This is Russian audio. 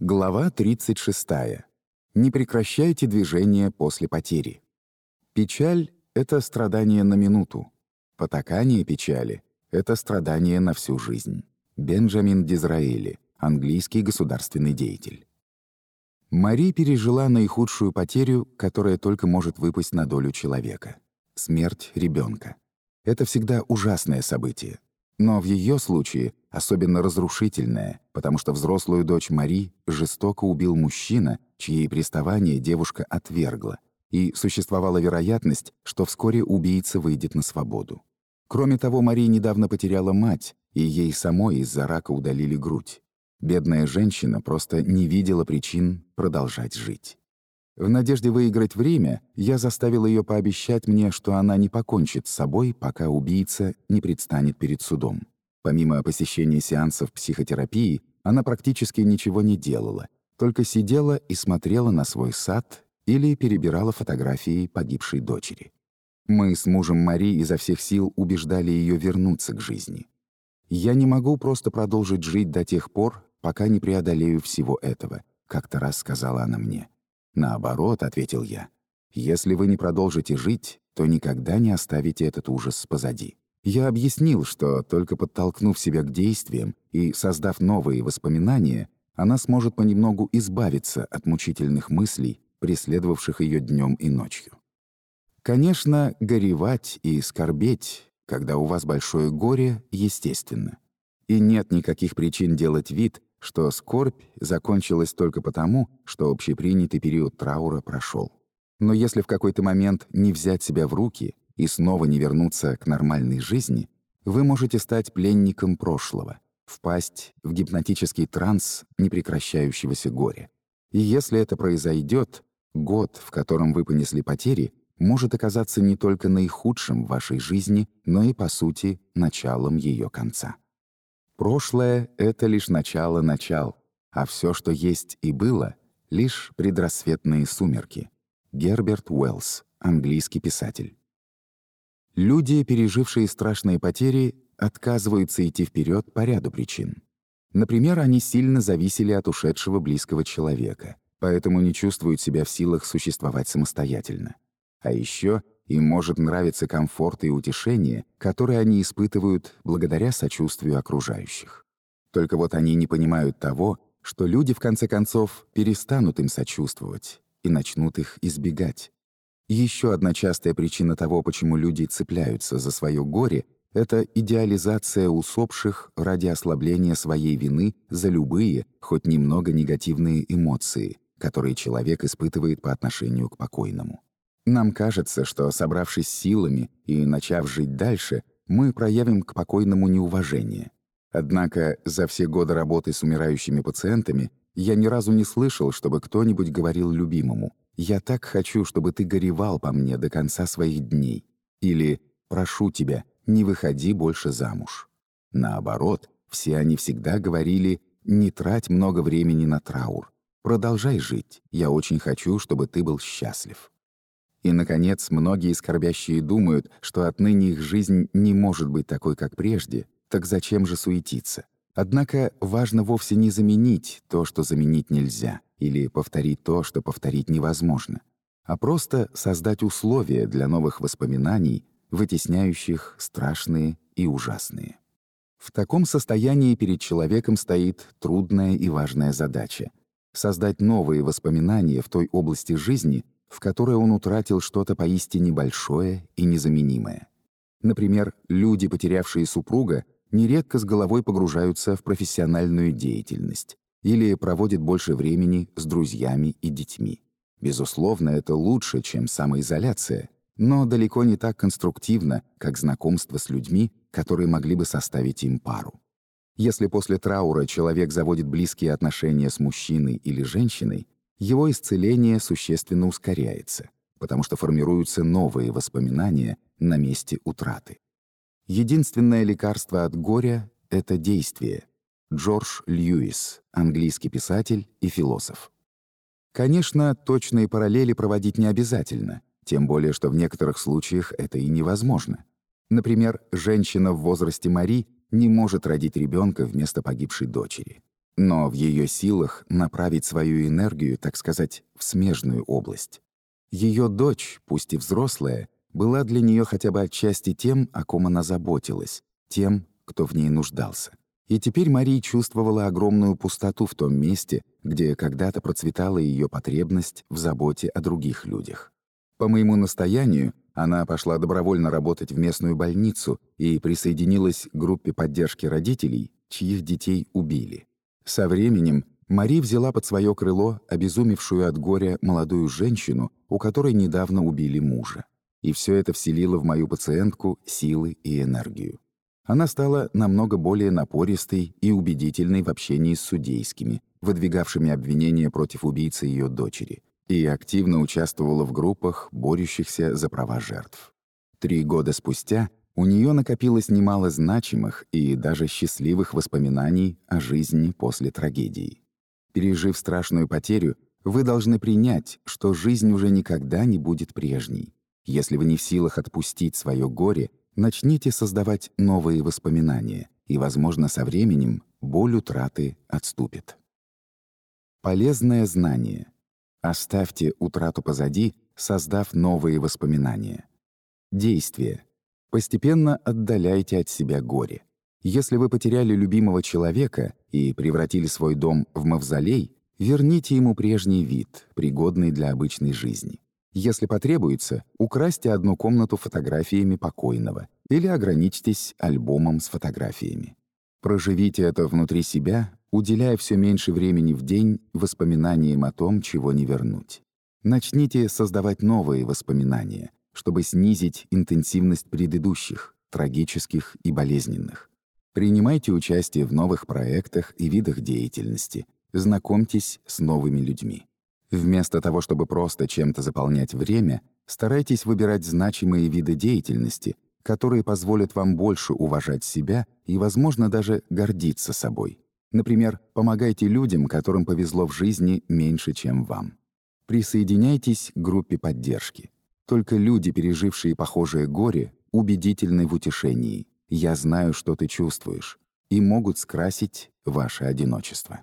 Глава 36. Не прекращайте движение после потери. Печаль — это страдание на минуту. Потакание печали — это страдание на всю жизнь. Бенджамин Дизраэли, английский государственный деятель. Мари пережила наихудшую потерю, которая только может выпасть на долю человека — смерть ребенка. Это всегда ужасное событие. Но в ее случае особенно разрушительное, потому что взрослую дочь Мари жестоко убил мужчина, чьи приставания девушка отвергла, и существовала вероятность, что вскоре убийца выйдет на свободу. Кроме того, Мари недавно потеряла мать, и ей самой из-за рака удалили грудь. Бедная женщина просто не видела причин продолжать жить. В надежде выиграть время, я заставил ее пообещать мне, что она не покончит с собой, пока убийца не предстанет перед судом. Помимо посещения сеансов психотерапии, она практически ничего не делала, только сидела и смотрела на свой сад или перебирала фотографии погибшей дочери. Мы с мужем Мари изо всех сил убеждали ее вернуться к жизни. «Я не могу просто продолжить жить до тех пор, пока не преодолею всего этого», — как-то раз сказала она мне. «Наоборот», — ответил я, — «если вы не продолжите жить, то никогда не оставите этот ужас позади». Я объяснил, что только подтолкнув себя к действиям и создав новые воспоминания, она сможет понемногу избавиться от мучительных мыслей, преследовавших ее днем и ночью. Конечно, горевать и скорбеть, когда у вас большое горе, естественно. И нет никаких причин делать вид, что скорбь закончилась только потому, что общепринятый период траура прошел. Но если в какой-то момент не взять себя в руки и снова не вернуться к нормальной жизни, вы можете стать пленником прошлого, впасть в гипнотический транс непрекращающегося горя. И если это произойдет, год, в котором вы понесли потери, может оказаться не только наихудшим в вашей жизни, но и, по сути, началом ее конца. Прошлое — это лишь начало начал, а все, что есть и было, — лишь предрассветные сумерки. Герберт Уэллс, английский писатель. Люди, пережившие страшные потери, отказываются идти вперед по ряду причин. Например, они сильно зависели от ушедшего близкого человека, поэтому не чувствуют себя в силах существовать самостоятельно. А еще им может нравиться комфорт и утешение, которые они испытывают благодаря сочувствию окружающих. Только вот они не понимают того, что люди, в конце концов, перестанут им сочувствовать и начнут их избегать. Еще одна частая причина того, почему люди цепляются за свое горе, это идеализация усопших ради ослабления своей вины за любые, хоть немного негативные эмоции, которые человек испытывает по отношению к покойному. Нам кажется, что, собравшись силами и начав жить дальше, мы проявим к покойному неуважение. Однако за все годы работы с умирающими пациентами я ни разу не слышал, чтобы кто-нибудь говорил любимому «Я так хочу, чтобы ты горевал по мне до конца своих дней» или «Прошу тебя, не выходи больше замуж». Наоборот, все они всегда говорили «Не трать много времени на траур. Продолжай жить. Я очень хочу, чтобы ты был счастлив». И, наконец, многие скорбящие думают, что отныне их жизнь не может быть такой, как прежде, так зачем же суетиться? Однако важно вовсе не заменить то, что заменить нельзя, или повторить то, что повторить невозможно, а просто создать условия для новых воспоминаний, вытесняющих страшные и ужасные. В таком состоянии перед человеком стоит трудная и важная задача — создать новые воспоминания в той области жизни, в которой он утратил что-то поистине большое и незаменимое. Например, люди, потерявшие супруга, нередко с головой погружаются в профессиональную деятельность или проводят больше времени с друзьями и детьми. Безусловно, это лучше, чем самоизоляция, но далеко не так конструктивно, как знакомство с людьми, которые могли бы составить им пару. Если после траура человек заводит близкие отношения с мужчиной или женщиной, его исцеление существенно ускоряется, потому что формируются новые воспоминания на месте утраты. Единственное лекарство от горя — это действие. Джордж Льюис, английский писатель и философ. Конечно, точные параллели проводить не обязательно, тем более что в некоторых случаях это и невозможно. Например, женщина в возрасте Мари не может родить ребенка вместо погибшей дочери. Но в ее силах направить свою энергию, так сказать, в смежную область. Ее дочь, пусть и взрослая, была для нее хотя бы отчасти тем, о ком она заботилась, тем, кто в ней нуждался. И теперь Мария чувствовала огромную пустоту в том месте, где когда-то процветала ее потребность в заботе о других людях. По моему настоянию, она пошла добровольно работать в местную больницу и присоединилась к группе поддержки родителей, чьих детей убили. Со временем Мари взяла под свое крыло обезумевшую от горя молодую женщину, у которой недавно убили мужа. И все это вселило в мою пациентку силы и энергию. Она стала намного более напористой и убедительной в общении с судейскими, выдвигавшими обвинения против убийцы ее дочери, и активно участвовала в группах, борющихся за права жертв. Три года спустя у нее накопилось немало значимых и даже счастливых воспоминаний о жизни после трагедии. Пережив страшную потерю, вы должны принять, что жизнь уже никогда не будет прежней. Если вы не в силах отпустить свое горе, начните создавать новые воспоминания, и, возможно, со временем боль утраты отступит. Полезное знание. Оставьте утрату позади, создав новые воспоминания. Действие. Постепенно отдаляйте от себя горе. Если вы потеряли любимого человека и превратили свой дом в мавзолей, верните ему прежний вид, пригодный для обычной жизни. Если потребуется, украсьте одну комнату фотографиями покойного или ограничьтесь альбомом с фотографиями. Проживите это внутри себя, уделяя все меньше времени в день воспоминаниям о том, чего не вернуть. Начните создавать новые воспоминания, чтобы снизить интенсивность предыдущих, трагических и болезненных. Принимайте участие в новых проектах и видах деятельности. Знакомьтесь с новыми людьми. Вместо того, чтобы просто чем-то заполнять время, старайтесь выбирать значимые виды деятельности, которые позволят вам больше уважать себя и, возможно, даже гордиться собой. Например, помогайте людям, которым повезло в жизни меньше, чем вам. Присоединяйтесь к группе поддержки. Только люди, пережившие похожее горе, убедительны в утешении. «Я знаю, что ты чувствуешь», и могут скрасить ваше одиночество.